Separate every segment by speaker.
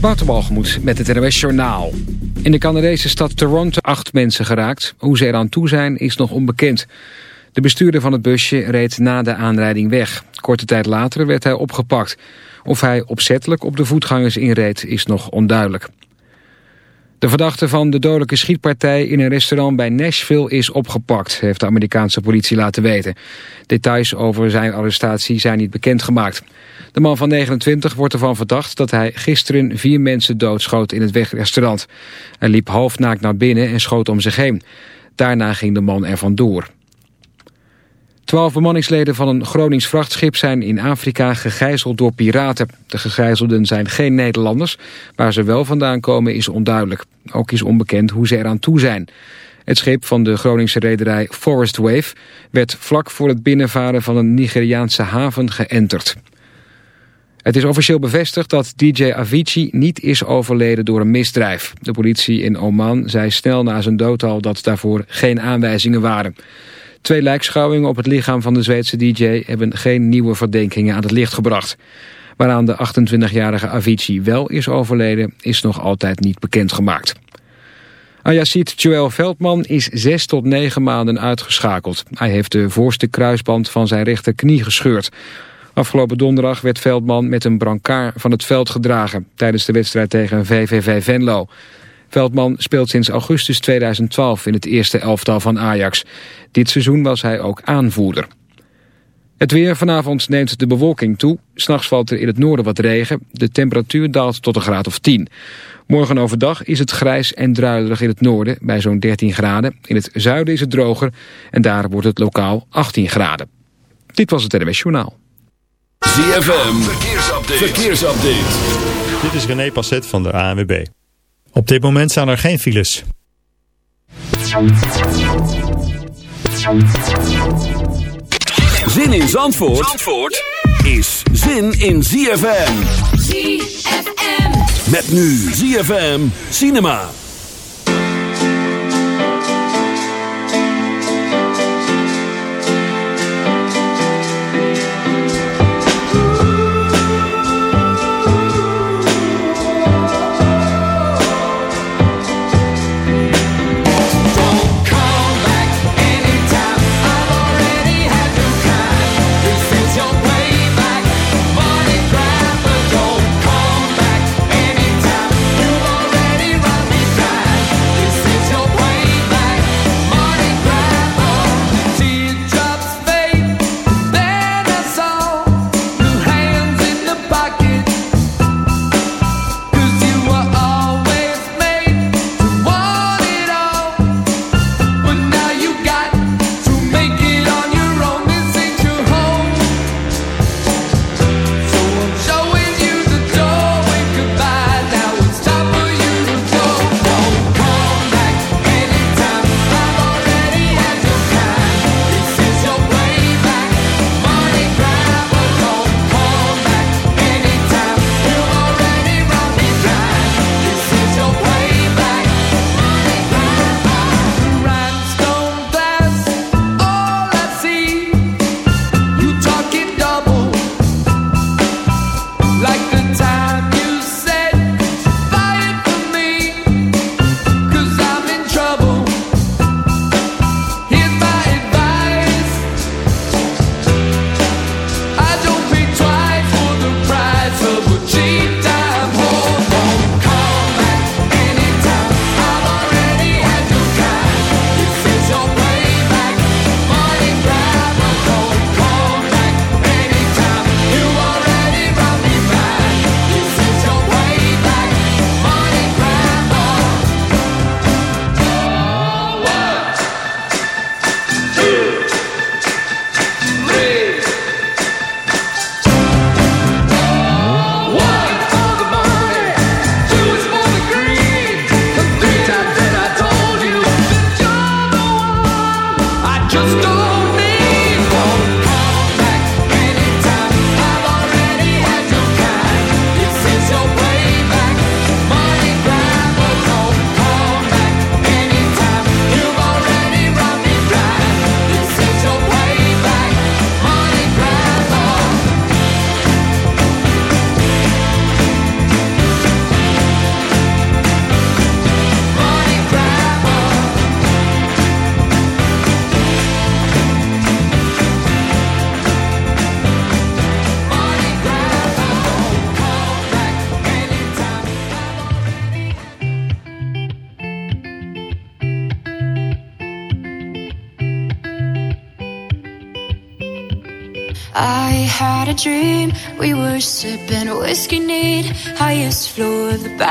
Speaker 1: Waterbalgemoed met het NOS Journaal. In de Canadese stad Toronto acht mensen geraakt. Hoe ze eraan toe zijn is nog onbekend. De bestuurder van het busje reed na de aanrijding weg. Korte tijd later werd hij opgepakt. Of hij opzettelijk op de voetgangers inreed is nog onduidelijk. De verdachte van de dodelijke schietpartij in een restaurant bij Nashville is opgepakt, heeft de Amerikaanse politie laten weten. Details over zijn arrestatie zijn niet bekendgemaakt. De man van 29 wordt ervan verdacht dat hij gisteren vier mensen doodschoot in het wegrestaurant. Hij liep halfnaakt naar binnen en schoot om zich heen. Daarna ging de man er vandoor. Twaalf bemanningsleden van een Gronings vrachtschip zijn in Afrika gegijzeld door piraten. De gegijzelden zijn geen Nederlanders. Waar ze wel vandaan komen is onduidelijk. Ook is onbekend hoe ze eraan toe zijn. Het schip van de Groningse rederij Forest Wave werd vlak voor het binnenvaren van een Nigeriaanse haven geënterd. Het is officieel bevestigd dat DJ Avicii niet is overleden door een misdrijf. De politie in Oman zei snel na zijn dood al dat daarvoor geen aanwijzingen waren. Twee lijkschouwingen op het lichaam van de Zweedse DJ hebben geen nieuwe verdenkingen aan het licht gebracht. Waaraan de 28-jarige Avicii wel is overleden is nog altijd niet bekendgemaakt. Ayacid Joël Veldman is zes tot negen maanden uitgeschakeld. Hij heeft de voorste kruisband van zijn rechterknie gescheurd. Afgelopen donderdag werd Veldman met een brancard van het veld gedragen... tijdens de wedstrijd tegen VVV Venlo. Veldman speelt sinds augustus 2012 in het eerste elftal van Ajax. Dit seizoen was hij ook aanvoerder. Het weer vanavond neemt de bewolking toe. S'nachts valt er in het noorden wat regen. De temperatuur daalt tot een graad of 10. Morgen overdag is het grijs en druilerig in het noorden bij zo'n 13 graden. In het zuiden is het droger en daar wordt het lokaal 18 graden. Dit was het NWS Journaal.
Speaker 2: ZFM, verkeersupdate. verkeersupdate.
Speaker 3: Dit is René Passet van de ANWB. Op dit moment staan er geen files.
Speaker 2: Zin in Zandvoort, Zandvoort is zin in ZFM. ZFM. Met nu ZFM Cinema.
Speaker 4: you need, highest floor of the back.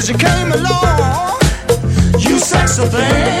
Speaker 4: Since you came along, you sexy thing.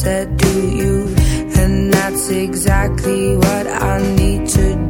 Speaker 5: said, Do you?
Speaker 6: And
Speaker 5: that's exactly what I need to
Speaker 6: do.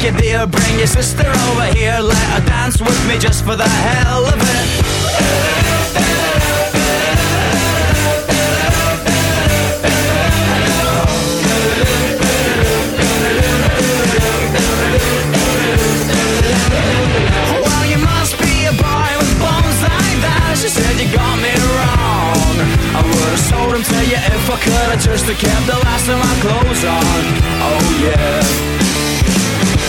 Speaker 7: thank you dear. Bring your sister over here, let her dance with me just for the hell of it. Well, you must be a boy with bones like that. She said you got me wrong. I would've sold him to you if I could. I just kept the last of my clothes on. Oh yeah.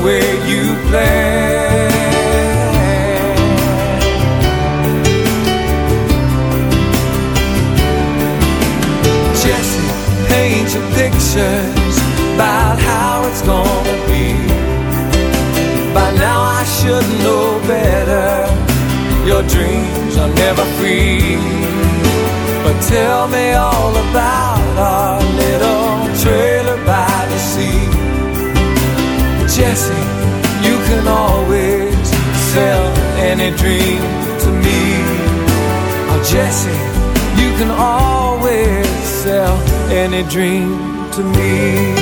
Speaker 5: Just any dream to me.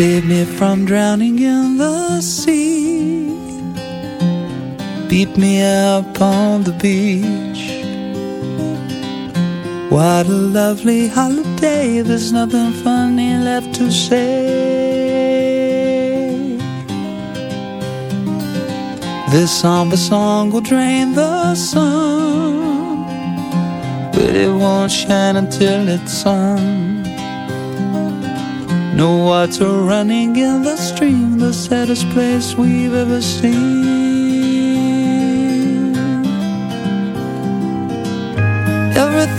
Speaker 6: Save me from drowning in the sea. Beat me up on the beach. What a lovely holiday. There's nothing funny left to say. This somber song will drain the sun, but it won't shine until it's sung. No water running in the stream, the saddest place we've ever seen.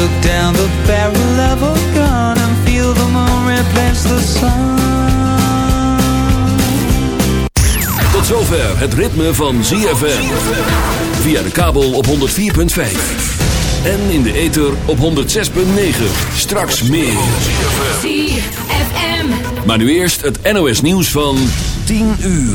Speaker 8: Look down the barrel of a gun and feel the moon replace the sun.
Speaker 2: Tot zover het ritme van ZFM. Via de kabel op 104.5. En in de ether op 106.9. Straks meer.
Speaker 6: ZFM.
Speaker 2: Maar nu eerst het NOS nieuws van 10 uur.